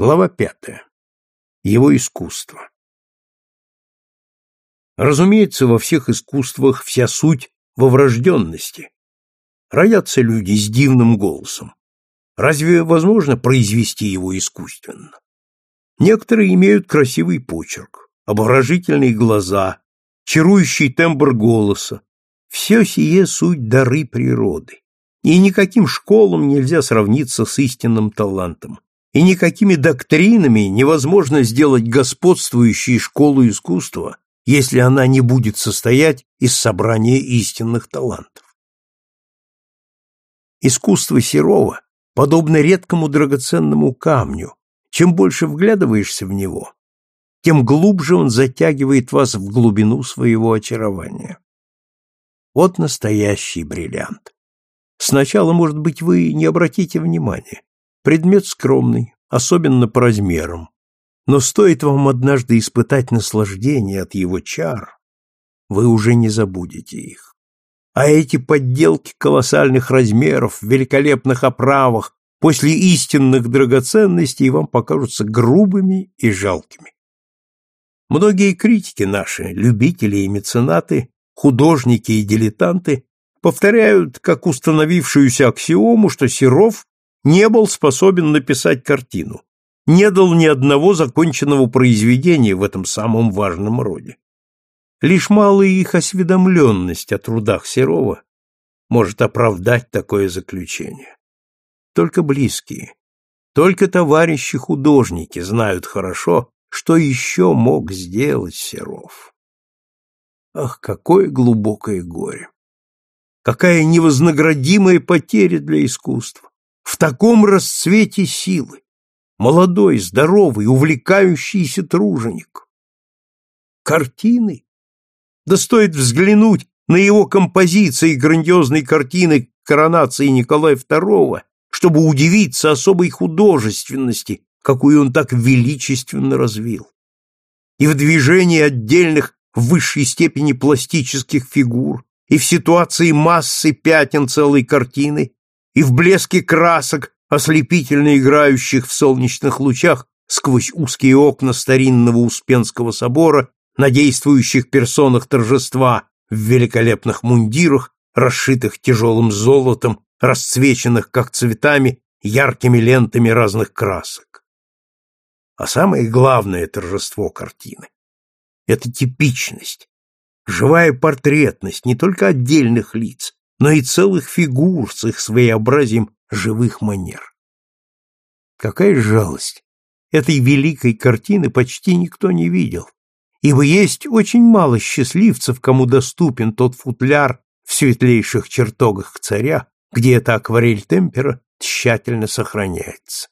Глава пятая. Его искусство. Разумеется, во всех искусствах вся суть во врожденности. Родятся люди с дивным голосом. Разве возможно произвести его искусственно? Некоторые имеют красивый почерк, обворожительные глаза, чарующий тембр голоса. Все сие суть дары природы. И никаким школам нельзя сравниться с истинным талантом и никакими доктринами невозможно сделать господствующей школу искусства, если она не будет состоять из собрания истинных талантов. Искусство Серова подобно редкому драгоценному камню. Чем больше вглядываешься в него, тем глубже он затягивает вас в глубину своего очарования. Вот настоящий бриллиант. Сначала, может быть, вы не обратите внимания. Предмет скромный, особенно по размерам. Но стоит вам однажды испытать наслаждение от его чар, вы уже не забудете их. А эти подделки колоссальных размеров, великолепных оправах, после истинных драгоценностей вам покажутся грубыми и жалкими. Многие критики наши, любители и меценаты, художники и дилетанты повторяют как установившуюся аксиому, что Серов не был способен написать картину, не дал ни одного законченного произведения в этом самом важном роде. Лишь малая их осведомленность о трудах Серова может оправдать такое заключение. Только близкие, только товарищи-художники знают хорошо, что еще мог сделать Серов. Ах, какое глубокое горе! Какая невознаградимая потеря для искусства! В таком расцвете силы, молодой, здоровый, увлекающийся труженик. Картины? Да стоит взглянуть на его композиции грандиозной картины коронации Николая II, чтобы удивиться особой художественности, какую он так величественно развил. И в движении отдельных в высшей степени пластических фигур, и в ситуации массы пятен целой картины, и в блеске красок, ослепительно играющих в солнечных лучах сквозь узкие окна старинного Успенского собора на действующих персонах торжества в великолепных мундирах, расшитых тяжелым золотом, расцвеченных, как цветами, яркими лентами разных красок. А самое главное торжество картины — это типичность, живая портретность не только отдельных лиц, но и целых фигур с их своеобразием живых манер. Какая жалость! Этой великой картины почти никто не видел, ибо есть очень мало счастливцев, кому доступен тот футляр в светлейших чертогах царя, где эта акварель темпера тщательно сохраняется.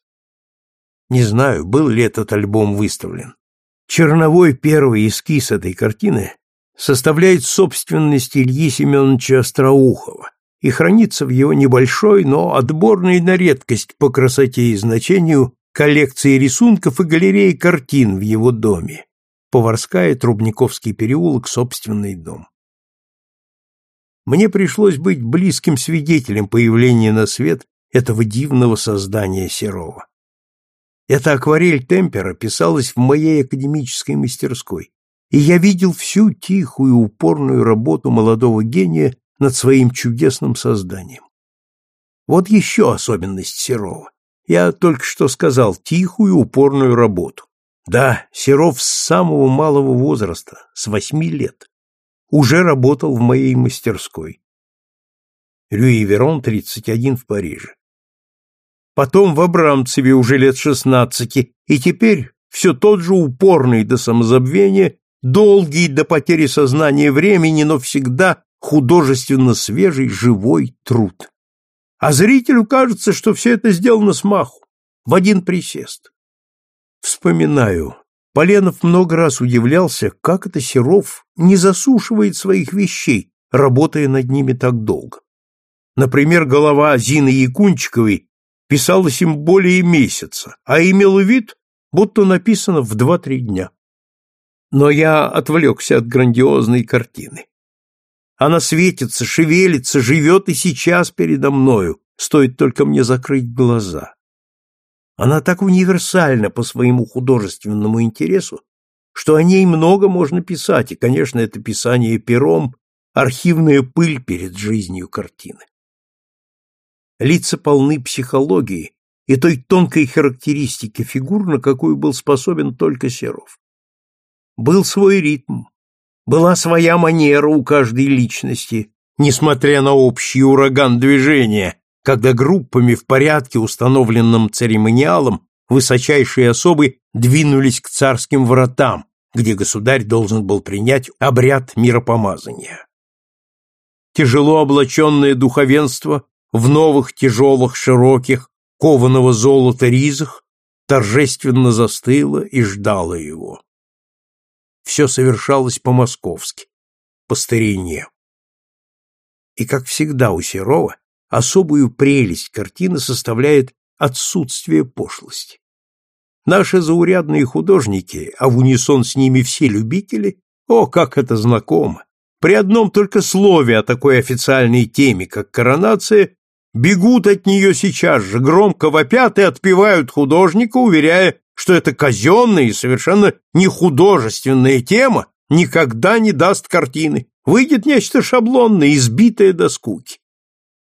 Не знаю, был ли этот альбом выставлен. Черновой первый эскиз этой картины составляет собственность Ильи Семеновича Остроухова и хранится в его небольшой, но отборной на редкость по красоте и значению коллекции рисунков и галереи картин в его доме. Поварская, Трубниковский переулок, собственный дом. Мне пришлось быть близким свидетелем появления на свет этого дивного создания Серова. Эта акварель темпера писалась в моей академической мастерской, и я видел всю тихую упорную работу молодого гения над своим чудесным созданием. Вот еще особенность Серова. Я только что сказал тихую упорную работу. Да, Серов с самого малого возраста, с восьми лет, уже работал в моей мастерской. Рюи Верон, 31, в Париже. Потом в Абрамцеве уже лет шестнадцати, и теперь все тот же упорный до самозабвения долгий до потери сознания времени, но всегда художественно свежий, живой труд. А зрителю кажется, что все это сделано с маху, в один присест. Вспоминаю, Поленов много раз удивлялся, как это Серов не засушивает своих вещей, работая над ними так долго. Например, голова Зины Якунчиковой писалась им более месяца, а имела вид, будто написано в два-три дня. Но я отвлекся от грандиозной картины. Она светится, шевелится, живет и сейчас передо мною, стоит только мне закрыть глаза. Она так универсальна по своему художественному интересу, что о ней много можно писать, и, конечно, это писание пером – архивная пыль перед жизнью картины. Лица полны психологии и той тонкой характеристики фигур, на какую был способен только Серов. Был свой ритм, была своя манера у каждой личности, несмотря на общий ураган движения, когда группами в порядке, установленном церемониалом, высочайшие особы двинулись к царским вратам, где государь должен был принять обряд миропомазания. Тяжело облаченное духовенство в новых тяжелых широких кованого золота ризах торжественно застыло и ждало его. Все совершалось по-московски, по старине. И, как всегда у Серова, особую прелесть картины составляет отсутствие пошлости. Наши заурядные художники, а в унисон с ними все любители, о, как это знакомо! При одном только слове о такой официальной теме, как коронация, бегут от нее сейчас же, громко вопят и отпевают художника, уверяя, что это казенная и совершенно не художественная тема никогда не даст картины. Выйдет нечто шаблонное, избитое до скуки.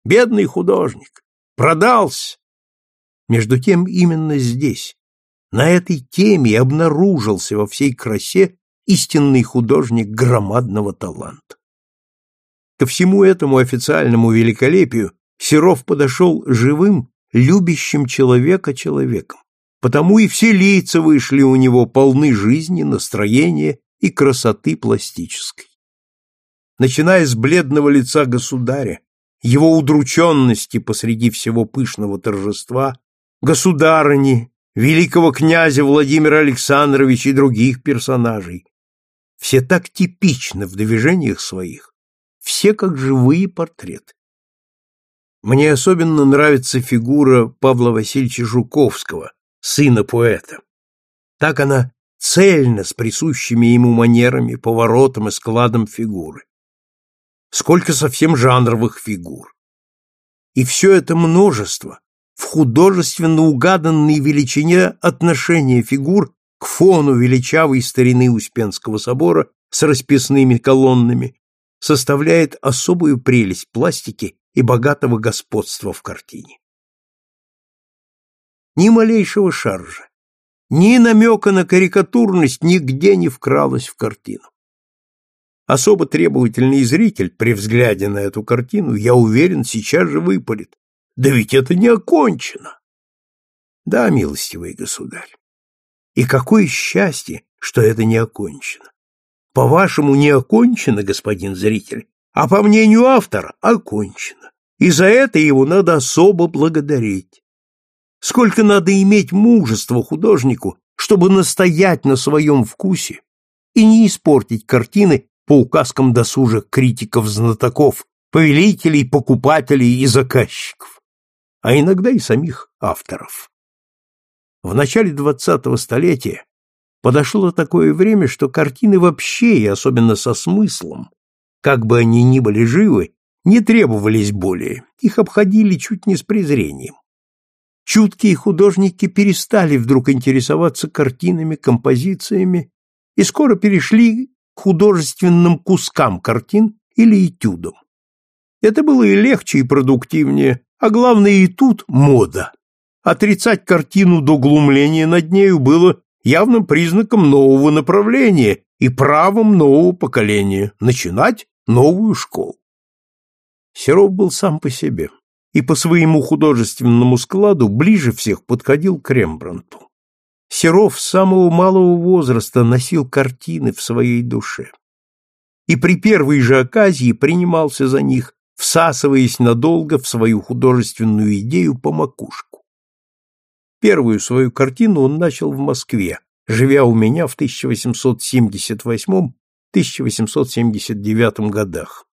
Бедный художник. Продался. Между тем именно здесь, на этой теме обнаружился во всей красе истинный художник громадного таланта. Ко всему этому официальному великолепию Серов подошел живым, любящим человека человеком, потому и все лица вышли у него полны жизни, настроения и красоты пластической. Начиная с бледного лица государя, его удрученности посреди всего пышного торжества, государыни, великого князя Владимира Александровича и других персонажей. Все так типичны в движениях своих, все как живые портреты. Мне особенно нравится фигура Павла Васильевича Жуковского, сына поэта. Так она цельно с присущими ему манерами, поворотом и складом фигуры сколько совсем жанровых фигур. И все это множество в художественно угаданной величине отношения фигур к фону величавой старины Успенского собора с расписными колоннами составляет особую прелесть пластики и богатого господства в картине. Ни малейшего шаржа, ни намека на карикатурность нигде не вкралась в картину. Особо требовательный зритель при взгляде на эту картину, я уверен, сейчас же выпалит. Да ведь это не окончено. Да, милостивый государь. И какое счастье, что это не окончено. По-вашему, не окончено, господин зритель, а по мнению автора, окончено. И за это его надо особо благодарить. Сколько надо иметь мужества художнику, чтобы настоять на своем вкусе и не испортить картины по указкам досужих критиков-знатоков, повелителей, покупателей и заказчиков, а иногда и самих авторов. В начале двадцатого столетия подошло такое время, что картины вообще, и особенно со смыслом, как бы они ни были живы, не требовались более, их обходили чуть не с презрением. Чуткие художники перестали вдруг интересоваться картинами, композициями и скоро перешли художественным кускам картин или этюдам. Это было и легче, и продуктивнее, а главное и тут мода. Отрицать картину до глумления над нею было явным признаком нового направления и правом нового поколения начинать новую школу. Серов был сам по себе и по своему художественному складу ближе всех подходил к Рембрандту. Серов с самого малого возраста носил картины в своей душе. И при первой же оказии принимался за них, всасываясь надолго в свою художественную идею по макушку. Первую свою картину он начал в Москве, живя у меня в 1878-1879 годах.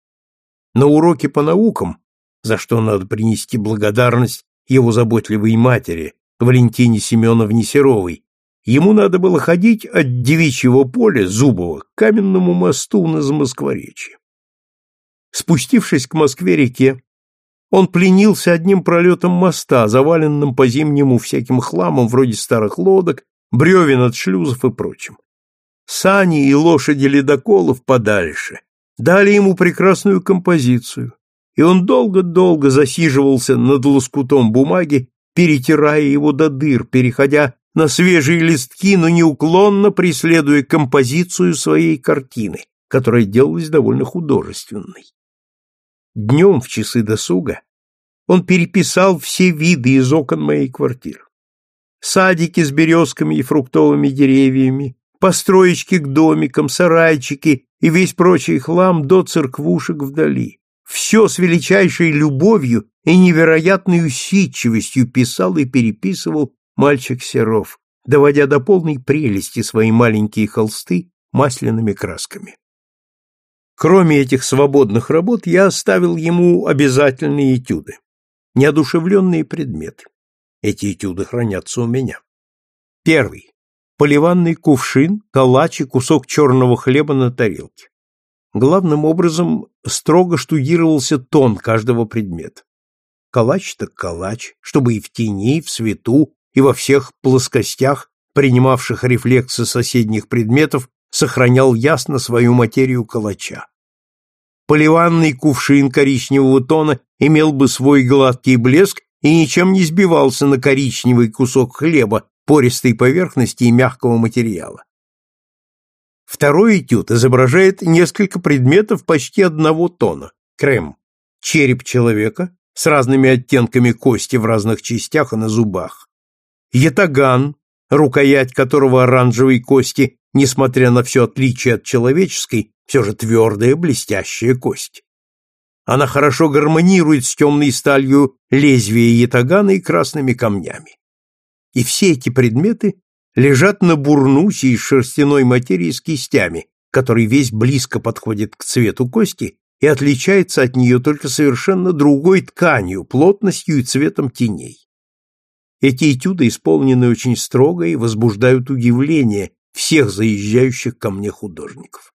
На уроке по наукам, за что надо принести благодарность его заботливой матери, Валентине Семеновне Серовой, Ему надо было ходить от девичьего поля Зубова к каменному мосту на Замоскворечье. Спустившись к Москве-реке, Он пленился одним пролетом моста, заваленным по-зимнему всяким хламом, вроде старых лодок, бревен от шлюзов и прочим. Сани и лошади ледоколов подальше дали ему прекрасную композицию, и он долго-долго засиживался над лоскутом бумаги, перетирая его до дыр, переходя на свежие листки, но неуклонно преследуя композицию своей картины, которая делалась довольно художественной. Днем в часы досуга он переписал все виды из окон моей квартиры. Садики с березками и фруктовыми деревьями, построечки к домикам, сарайчики и весь прочий хлам до церквушек вдали. Все с величайшей любовью и невероятной усидчивостью писал и переписывал мальчик Серов, доводя до полной прелести свои маленькие холсты масляными красками. Кроме этих свободных работ, я оставил ему обязательные этюды, неодушевленные предметы. Эти этюды хранятся у меня. Первый поливанный кувшин, калач и кусок черного хлеба на тарелке. Главным образом строго штудировался тон каждого предмета. Калач так калач, чтобы и в тени, и в свету, и во всех плоскостях, принимавших рефлексы соседних предметов, сохранял ясно свою материю калача. Поливанный кувшин коричневого тона имел бы свой гладкий блеск и ничем не сбивался на коричневый кусок хлеба, пористой поверхности и мягкого материала. Второй этюд изображает несколько предметов почти одного тона. Крем. Череп человека с разными оттенками кости в разных частях и на зубах. Ятаган, рукоять которого оранжевой кости, несмотря на все отличие от человеческой, все же твердая блестящая кость. Она хорошо гармонирует с темной сталью лезвия ятагана и красными камнями. И все эти предметы лежат на бурнусе из шерстяной материи с кистями, который весь близко подходит к цвету кости и отличается от нее только совершенно другой тканью, плотностью и цветом теней. Эти этюды исполнены очень строго и возбуждают удивление всех заезжающих ко мне художников.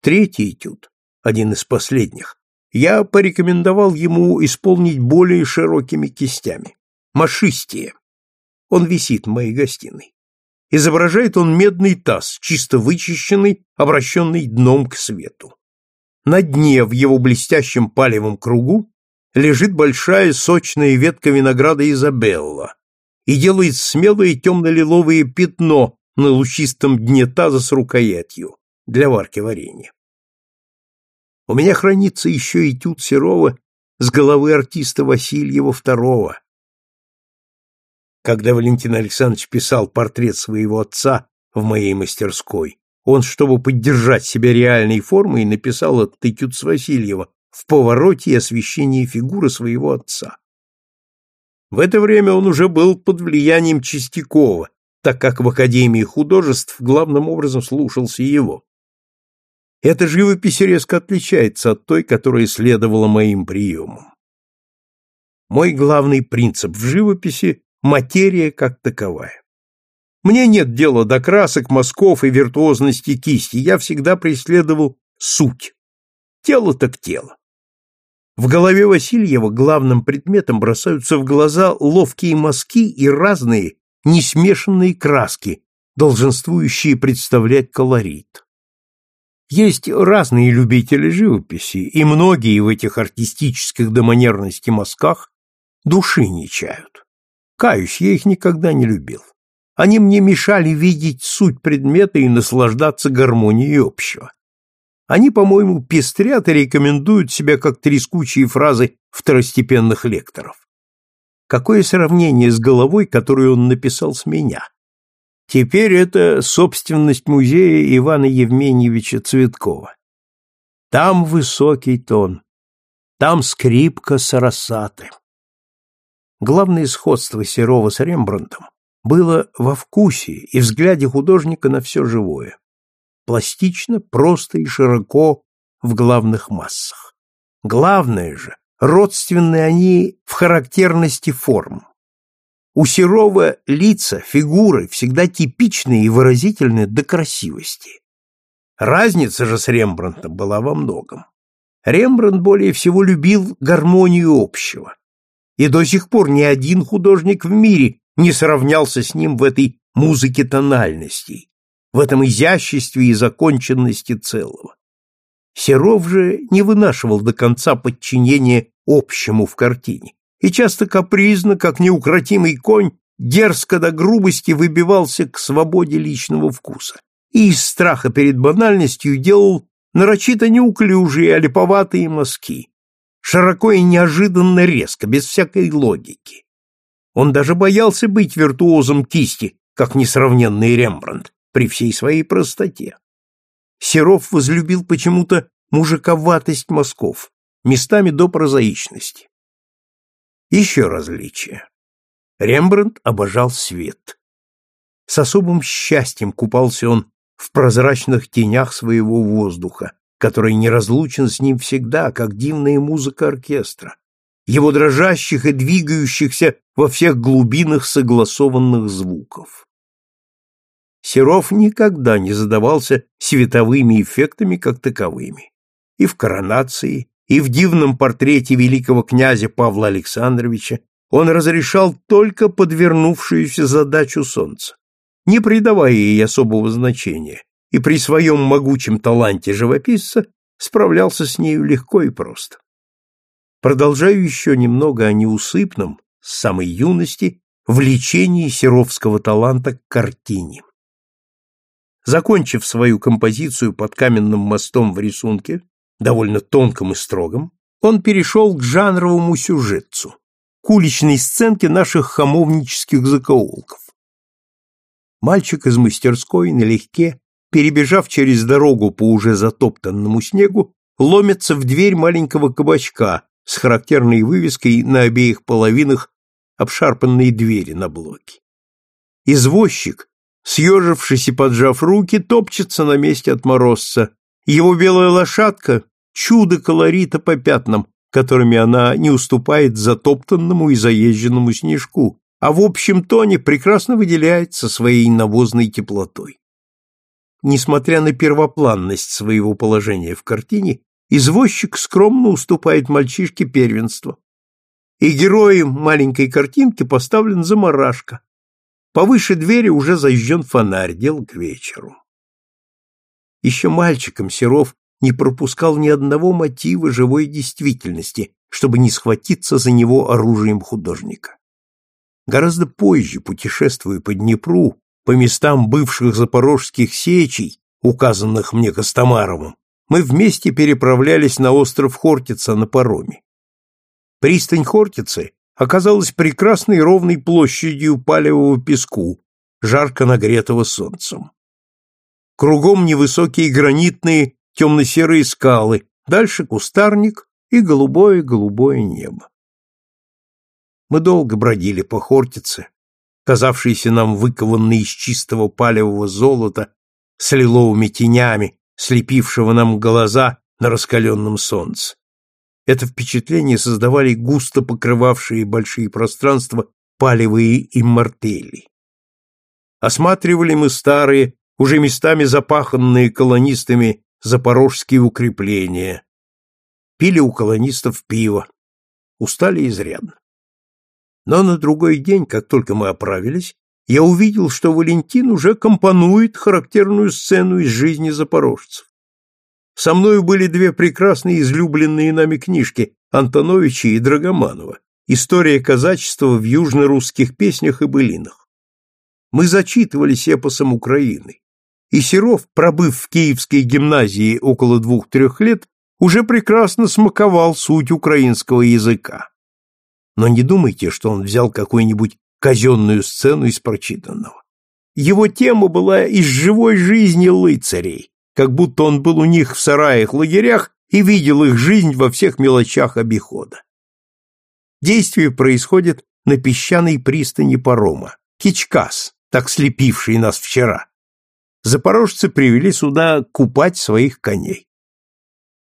Третий этюд, один из последних, я порекомендовал ему исполнить более широкими кистями, машистее. Он висит в моей гостиной. Изображает он медный таз, чисто вычищенный, обращенный дном к свету. На дне в его блестящем палевом кругу лежит большая сочная ветка винограда Изабелла и делает смелое темно-лиловое пятно на лучистом дне таза с рукоятью для варки варенья. У меня хранится еще этюд Серова с головы артиста Васильева II, когда Валентин Александрович писал портрет своего отца в моей мастерской, он, чтобы поддержать себя реальной формой, написал этот этюд с Васильева в повороте и освещении фигуры своего отца. В это время он уже был под влиянием Чистякова, так как в Академии художеств главным образом слушался его. Эта живопись резко отличается от той, которая следовала моим приемам. Мой главный принцип в живописи материя как таковая. Мне нет дела до красок, мазков и виртуозности кисти, я всегда преследовал суть. Тело так тело. В голове Васильева главным предметом бросаются в глаза ловкие мазки и разные, несмешанные краски, долженствующие представлять колорит. Есть разные любители живописи, и многие в этих артистических до манерности мазках души не чают. Каюсь, я их никогда не любил. Они мне мешали видеть суть предмета и наслаждаться гармонией общего. Они, по-моему, пестрят и рекомендуют себя как трескучие фразы второстепенных лекторов. Какое сравнение с головой, которую он написал с меня? Теперь это собственность музея Ивана Евменьевича Цветкова. Там высокий тон, там скрипка Сарасаты. Главное сходство Серова с Рембрандтом было во вкусе и взгляде художника на все живое. Пластично, просто и широко в главных массах. Главное же, родственны они в характерности форм. У Серова лица, фигуры всегда типичные и выразительные до красивости. Разница же с Рембрандтом была во многом. Рембрандт более всего любил гармонию общего. И до сих пор ни один художник в мире не сравнялся с ним в этой музыке тональностей, в этом изяществе и законченности целого. Серов же не вынашивал до конца подчинения общему в картине, и часто капризно, как неукротимый конь, дерзко до грубости выбивался к свободе личного вкуса. И из страха перед банальностью делал нарочито неуклюжие, олиповатые мазки, широко и неожиданно резко, без всякой логики. Он даже боялся быть виртуозом кисти, как несравненный Рембрандт, при всей своей простоте. Серов возлюбил почему-то мужиковатость мазков, местами до прозаичности. Еще различие. Рембрандт обожал свет. С особым счастьем купался он в прозрачных тенях своего воздуха, который неразлучен с ним всегда, как дивная музыка оркестра, его дрожащих и двигающихся во всех глубинах согласованных звуков. Серов никогда не задавался световыми эффектами как таковыми. И в коронации, и в дивном портрете великого князя Павла Александровича он разрешал только подвернувшуюся задачу солнца не придавая ей особого значения, и при своем могучем таланте живописца справлялся с нею легко и просто. Продолжаю еще немного о неусыпном, с самой юности, влечении серовского таланта к картине. Закончив свою композицию под каменным мостом в рисунке, довольно тонком и строгом, он перешел к жанровому сюжетцу, к уличной сценке наших хамовнических закоулков. Мальчик из мастерской налегке, перебежав через дорогу по уже затоптанному снегу, ломится в дверь маленького кабачка с характерной вывеской на обеих половинах обшарпанные двери на блоке. Извозчик, съежившись и поджав руки, топчется на месте от морозца. Его белая лошадка — чудо колорита по пятнам, которыми она не уступает затоптанному и заезженному снежку, а в общем тоне прекрасно выделяется своей навозной теплотой. Несмотря на первопланность своего положения в картине, извозчик скромно уступает мальчишке первенство. И героем маленькой картинки поставлен заморашка. Повыше двери уже зажжен фонарь, дел к вечеру. Еще мальчиком Серов не пропускал ни одного мотива живой действительности, чтобы не схватиться за него оружием художника. Гораздо позже, путешествуя по Днепру, по местам бывших запорожских сечей, указанных мне Костомаровым, мы вместе переправлялись на остров Хортица на пароме. Пристань Хортицы оказалась прекрасной ровной площадью палевого песку, жарко нагретого солнцем. Кругом невысокие гранитные темно-серые скалы, дальше кустарник и голубое-голубое небо. Мы долго бродили по Хортице, казавшейся нам выкованной из чистого палевого золота с лиловыми тенями, слепившего нам глаза на раскаленном солнце. Это впечатление создавали густо покрывавшие большие пространства палевые иммортели. Осматривали мы старые, уже местами запаханные колонистами запорожские укрепления. Пили у колонистов пиво. Устали изрядно. Но на другой день, как только мы оправились, я увидел, что Валентин уже компонует характерную сцену из жизни запорожцев. Со мною были две прекрасные излюбленные нами книжки Антоновича и Драгоманова «История казачества в южно-русских песнях и былинах». Мы зачитывались эпосом Украины, и Серов, пробыв в Киевской гимназии около двух-трех лет, уже прекрасно смаковал суть украинского языка. Но не думайте, что он взял какую-нибудь казенную сцену из прочитанного. Его тема была из живой жизни лыцарей, как будто он был у них в сараях-лагерях и видел их жизнь во всех мелочах обихода. Действие происходит на песчаной пристани парома, Кичкас, так слепивший нас вчера. Запорожцы привели сюда купать своих коней.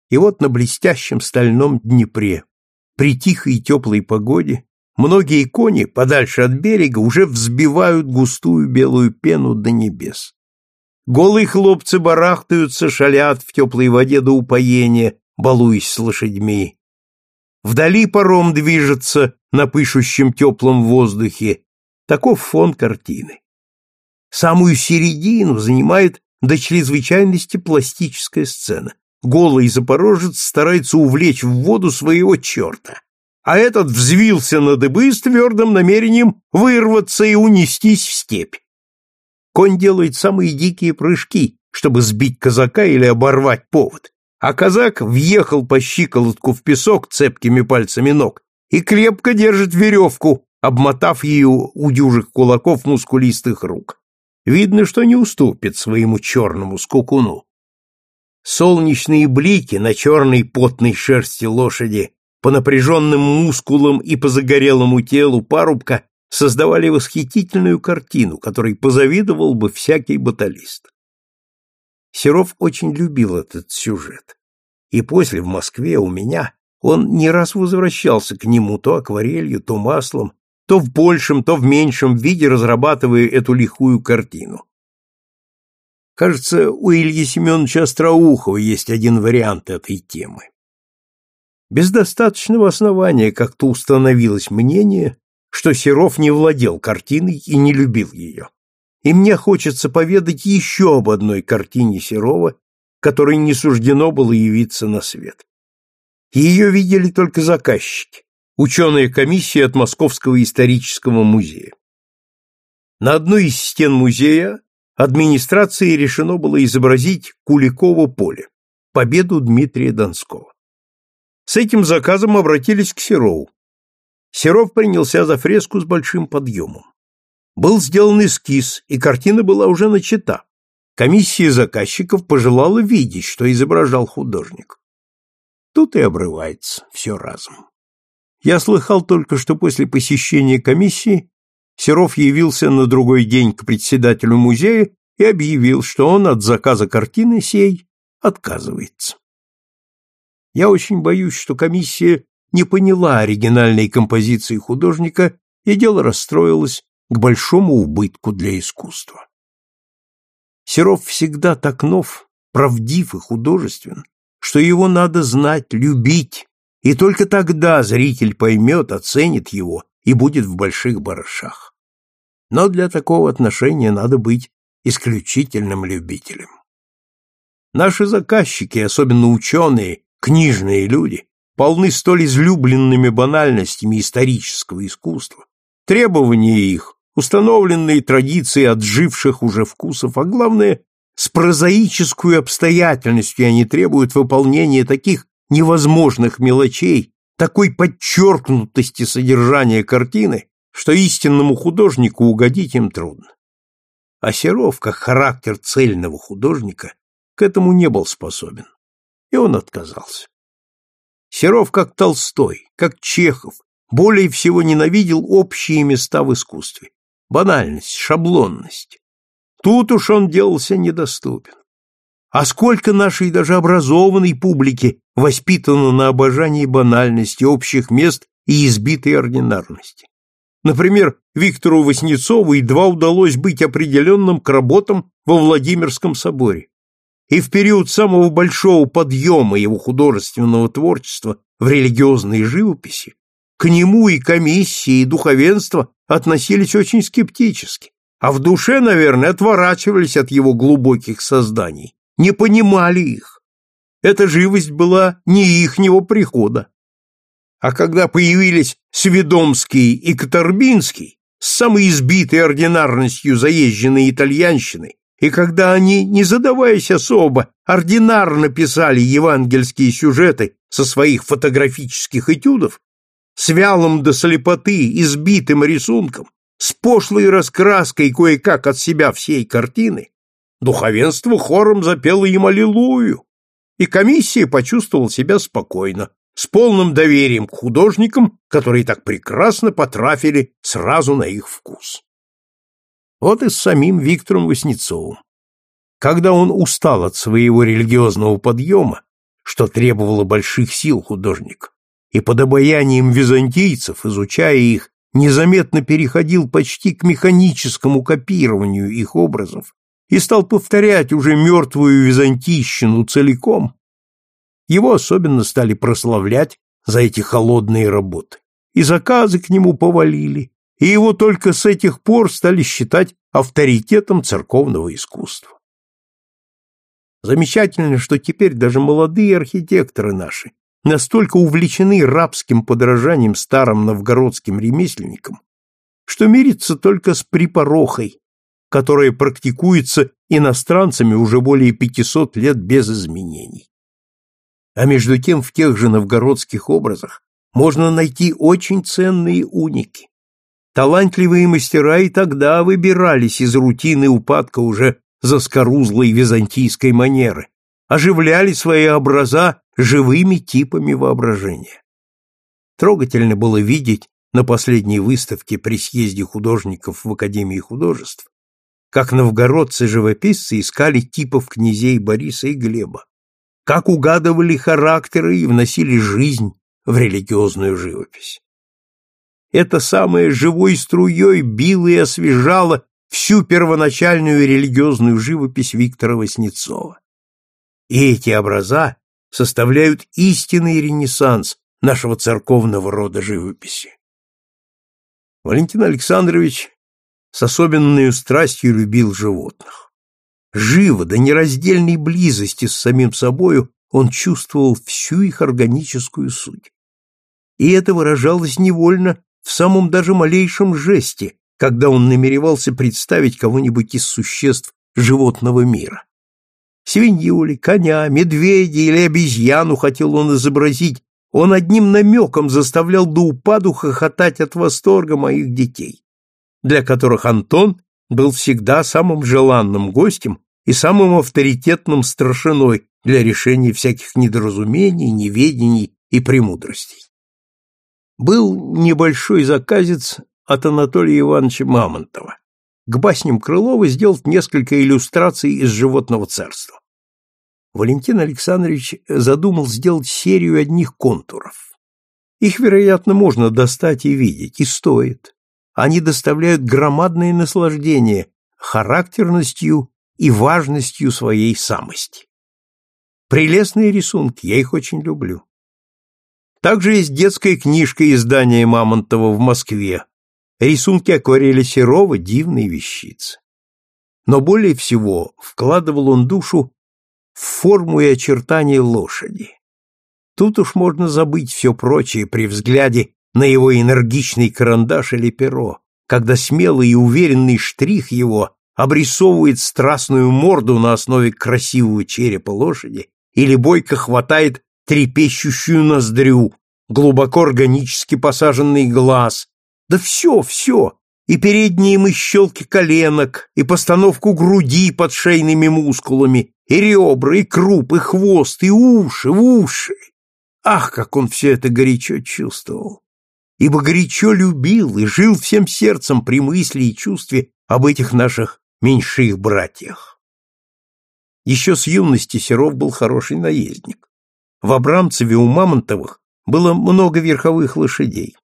И вот на блестящем стальном Днепре, при тихой и теплой погоде многие кони подальше от берега уже взбивают густую белую пену до небес. Голые хлопцы барахтаются, шалят в теплой воде до упоения, балуясь с лошадьми. Вдали паром движется на пышущем теплом воздухе. Таков фон картины. Самую середину занимает до чрезвычайности пластическая сцена. Голый запорожец старается увлечь в воду своего черта, а этот взвился на дыбы с твердым намерением вырваться и унестись в степь. Конь делает самые дикие прыжки, чтобы сбить казака или оборвать повод, а казак въехал по щиколотку в песок цепкими пальцами ног и крепко держит веревку, обмотав ее у дюжих кулаков мускулистых рук. Видно, что не уступит своему черному скукуну. Солнечные блики на черной потной шерсти лошади, по напряженным мускулам и по загорелому телу парубка создавали восхитительную картину, которой позавидовал бы всякий баталист. Серов очень любил этот сюжет. И после в Москве у меня он не раз возвращался к нему то акварелью, то маслом, то в большем, то в меньшем виде разрабатывая эту лихую картину. Кажется, у Ильи Семеновича Остроухова есть один вариант этой темы. Без достаточного основания как-то установилось мнение, что Серов не владел картиной и не любил ее и мне хочется поведать еще об одной картине Серова, которой не суждено было явиться на свет. Ее видели только заказчики, ученая комиссия от Московского исторического музея. На одной из стен музея администрации решено было изобразить Куликово поле, победу Дмитрия Донского. С этим заказом обратились к Серову. Серов принялся за фреску с большим подъемом. Был сделан эскиз, и картина была уже начата. Комиссия заказчиков пожелала видеть, что изображал художник. Тут и обрывается все разом. Я слыхал только, что после посещения комиссии Серов явился на другой день к председателю музея и объявил, что он от заказа картины сей отказывается. Я очень боюсь, что комиссия не поняла оригинальной композиции художника, и дело расстроилось к большому убытку для искусства. Серов всегда так нов, правдив и художествен, что его надо знать, любить, и только тогда зритель поймет, оценит его и будет в больших барышах. Но для такого отношения надо быть исключительным любителем. Наши заказчики, особенно ученые, книжные люди, полны столь излюбленными банальностями исторического искусства. Требования их установленные традиции отживших уже вкусов, а главное, с прозаической обстоятельностью они требуют выполнения таких невозможных мелочей, такой подчеркнутости содержания картины, что истинному художнику угодить им трудно. А Серов, как характер цельного художника, к этому не был способен, и он отказался. Серов, как Толстой, как Чехов, более всего ненавидел общие места в искусстве банальность, шаблонность. Тут уж он делался недоступен. А сколько нашей даже образованной публики воспитано на обожании банальности, общих мест и избитой ординарности. Например, Виктору Васнецову едва удалось быть определенным к работам во Владимирском соборе. И в период самого большого подъема его художественного творчества в религиозной живописи к нему и комиссии, и духовенство относились очень скептически, а в душе, наверное, отворачивались от его глубоких созданий, не понимали их. Эта живость была не ихнего прихода. А когда появились Сведомский и Катарбинский с самой избитой ординарностью заезженной итальянщины, и когда они, не задаваясь особо, ординарно писали евангельские сюжеты со своих фотографических этюдов, с вялым до слепоты, избитым рисунком, с пошлой раскраской кое-как от себя всей картины, духовенство хором запело им аллилуйю, и комиссия почувствовала себя спокойно, с полным доверием к художникам, которые так прекрасно потрафили сразу на их вкус. Вот и с самим Виктором Васнецовым. Когда он устал от своего религиозного подъема, что требовало больших сил художника, и под обаянием византийцев, изучая их, незаметно переходил почти к механическому копированию их образов и стал повторять уже мертвую византийщину целиком, Его особенно стали прославлять за эти холодные работы. И заказы к нему повалили, и его только с этих пор стали считать авторитетом церковного искусства. Замечательно, что теперь даже молодые архитекторы наши настолько увлечены рабским подражанием старым новгородским ремесленникам, что мирятся только с припорохой, которая практикуется иностранцами уже более 500 лет без изменений. А между тем в тех же новгородских образах можно найти очень ценные уники. Талантливые мастера и тогда выбирались из рутины упадка уже заскорузлой византийской манеры, оживляли свои образа живыми типами воображения. Трогательно было видеть на последней выставке при съезде художников в Академии художеств, как новгородцы-живописцы искали типов князей Бориса и Глеба, как угадывали характеры и вносили жизнь в религиозную живопись. Это самое живой струей било и освежало всю первоначальную религиозную живопись Виктора Васнецова. И эти образа составляют истинный ренессанс нашего церковного рода живописи. Валентин Александрович с особенной страстью любил животных. Живо, до нераздельной близости с самим собою он чувствовал всю их органическую суть. И это выражалось невольно в самом даже малейшем жесте, когда он намеревался представить кого-нибудь из существ животного мира. Свинью ли, коня, медведя или обезьяну хотел он изобразить, он одним намеком заставлял до упаду хохотать от восторга моих детей, для которых Антон был всегда самым желанным гостем и самым авторитетным старшиной для решения всяких недоразумений, неведений и премудростей. Был небольшой заказец от Анатолия Ивановича Мамонтова. К басням Крылова сделать несколько иллюстраций из животного царства. Валентин Александрович задумал сделать серию одних контуров. Их, вероятно, можно достать и видеть, и стоит. Они доставляют громадное наслаждение характерностью и важностью своей самости. Прелестные рисунки, я их очень люблю. Также есть детская книжка издания Мамонтова в Москве Рисунки акварели Серова — дивные вещицы. Но более всего вкладывал он душу в форму и очертания лошади. Тут уж можно забыть все прочее при взгляде на его энергичный карандаш или перо, когда смелый и уверенный штрих его обрисовывает страстную морду на основе красивого черепа лошади или бойко хватает трепещущую ноздрю, глубоко органически посаженный глаз, да все, все, и передние мыщелки коленок, и постановку груди под шейными мускулами, и ребра, и круп, и хвост, и уши, уши. Ах, как он все это горячо чувствовал! Ибо горячо любил и жил всем сердцем при мысли и чувстве об этих наших меньших братьях. Еще с юности Серов был хороший наездник. В Абрамцеве у Мамонтовых было много верховых лошадей.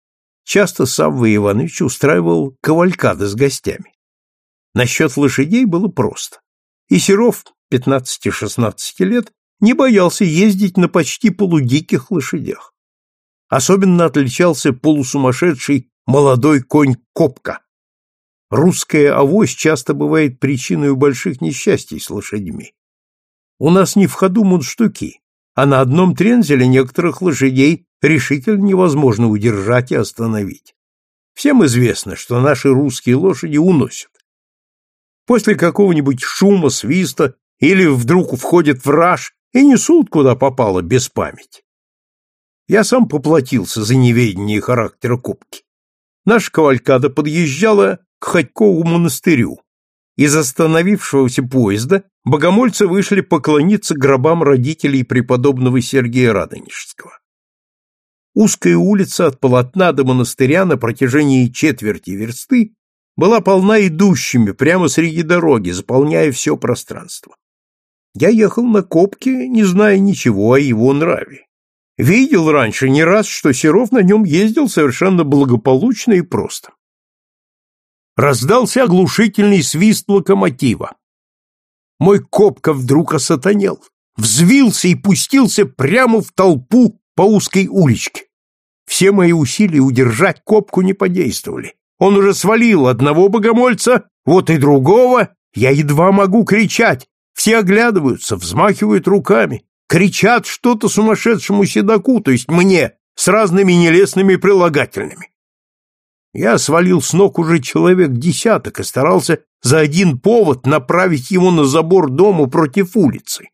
Часто Савва Иванович устраивал кавалькады с гостями. Насчет лошадей было просто. И Серов, 15-16 лет, не боялся ездить на почти полудиких лошадях. Особенно отличался полусумасшедший молодой конь Копка. Русская авось часто бывает причиной больших несчастий с лошадьми. У нас не в ходу мундштуки, а на одном трензеле некоторых лошадей решительно невозможно удержать и остановить. Всем известно, что наши русские лошади уносят. После какого-нибудь шума, свиста или вдруг входят в раж и несут куда попало без памяти. Я сам поплатился за неведение характера кубки. Наша кавалькада подъезжала к Ходькову монастырю. Из остановившегося поезда богомольцы вышли поклониться гробам родителей преподобного Сергия Радонежского. Узкая улица от полотна до монастыря на протяжении четверти версты была полна идущими прямо среди дороги, заполняя все пространство. Я ехал на копке, не зная ничего о его нраве. Видел раньше не раз, что Серов на нем ездил совершенно благополучно и просто. Раздался оглушительный свист локомотива. Мой копка вдруг осатанел взвился и пустился прямо в толпу по узкой уличке. Все мои усилия удержать копку не подействовали. Он уже свалил одного богомольца, вот и другого. Я едва могу кричать. Все оглядываются, взмахивают руками, кричат что-то сумасшедшему седоку, то есть мне, с разными нелестными прилагательными. Я свалил с ног уже человек десяток и старался за один повод направить его на забор дома против улицы.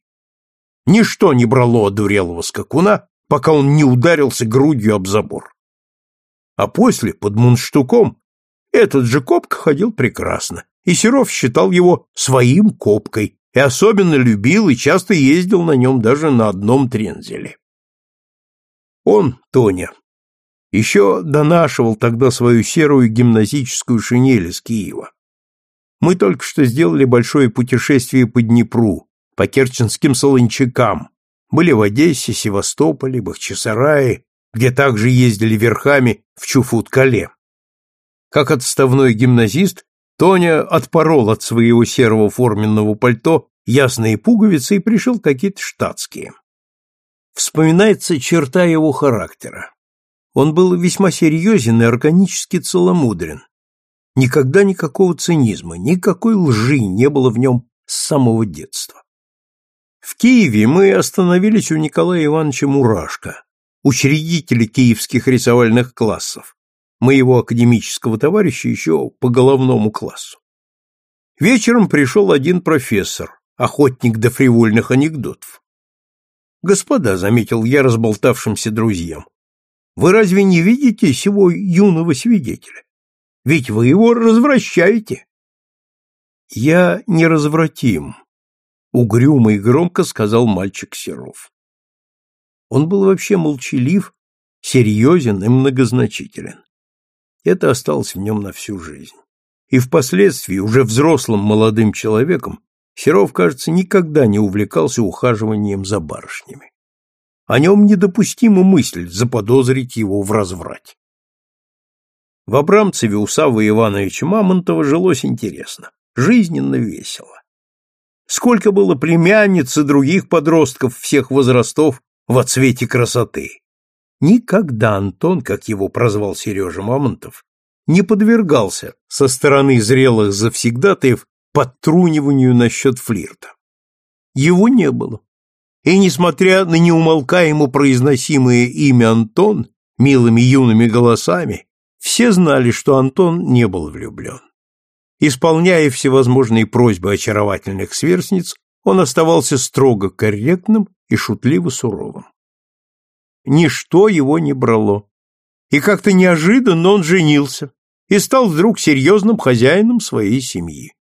Ничто не брало одурелого скакуна, пока он не ударился грудью об забор. А после, под мундштуком, этот же копка ходил прекрасно, и Серов считал его своим копкой и особенно любил и часто ездил на нем даже на одном трензеле. Он, Тоня, еще донашивал тогда свою серую гимназическую шинель из Киева. Мы только что сделали большое путешествие по Днепру, по керченским солончакам, были в Одессе, Севастополе, Бахчисарае, где также ездили верхами в Чуфут-Кале. Как отставной гимназист, Тоня отпорол от своего серого форменного пальто ясные пуговицы и пришел какие-то штатские. Вспоминается черта его характера. Он был весьма серьезен и органически целомудрен. Никогда никакого цинизма, никакой лжи не было в нем с самого детства. В Киеве мы остановились у Николая Ивановича Мурашко, учредителя киевских рисовальных классов, моего академического товарища еще по головному классу. Вечером пришел один профессор, охотник до фривольных анекдотов. «Господа», — заметил я разболтавшимся друзьям, — «вы разве не видите сего юного свидетеля? Ведь вы его развращаете». «Я не развратим», — угрюмо и громко сказал мальчик Серов. Он был вообще молчалив, серьезен и многозначителен. Это осталось в нем на всю жизнь. И впоследствии, уже взрослым молодым человеком, Серов, кажется, никогда не увлекался ухаживанием за барышнями. О нем недопустима мысль заподозрить его в разврате. В Абрамцеве у Саввы Ивановича Мамонтова жилось интересно, жизненно весело. Сколько было племянниц и других подростков всех возрастов в отсвете красоты. Никогда Антон, как его прозвал Сережа Мамонтов, не подвергался со стороны зрелых завсегдатаев подтруниванию насчет флирта. Его не было. И, несмотря на неумолкаемо произносимое имя Антон милыми юными голосами, все знали, что Антон не был влюблен. Исполняя всевозможные просьбы очаровательных сверстниц, он оставался строго корректным и шутливо суровым ничто его не брало. И как-то неожиданно он женился и стал вдруг серьезным хозяином своей семьи.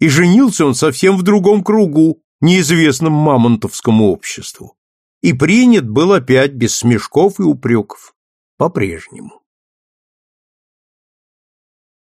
И женился он совсем в другом кругу, неизвестном мамонтовскому обществу. И принят был опять без смешков и упреков, по-прежнему.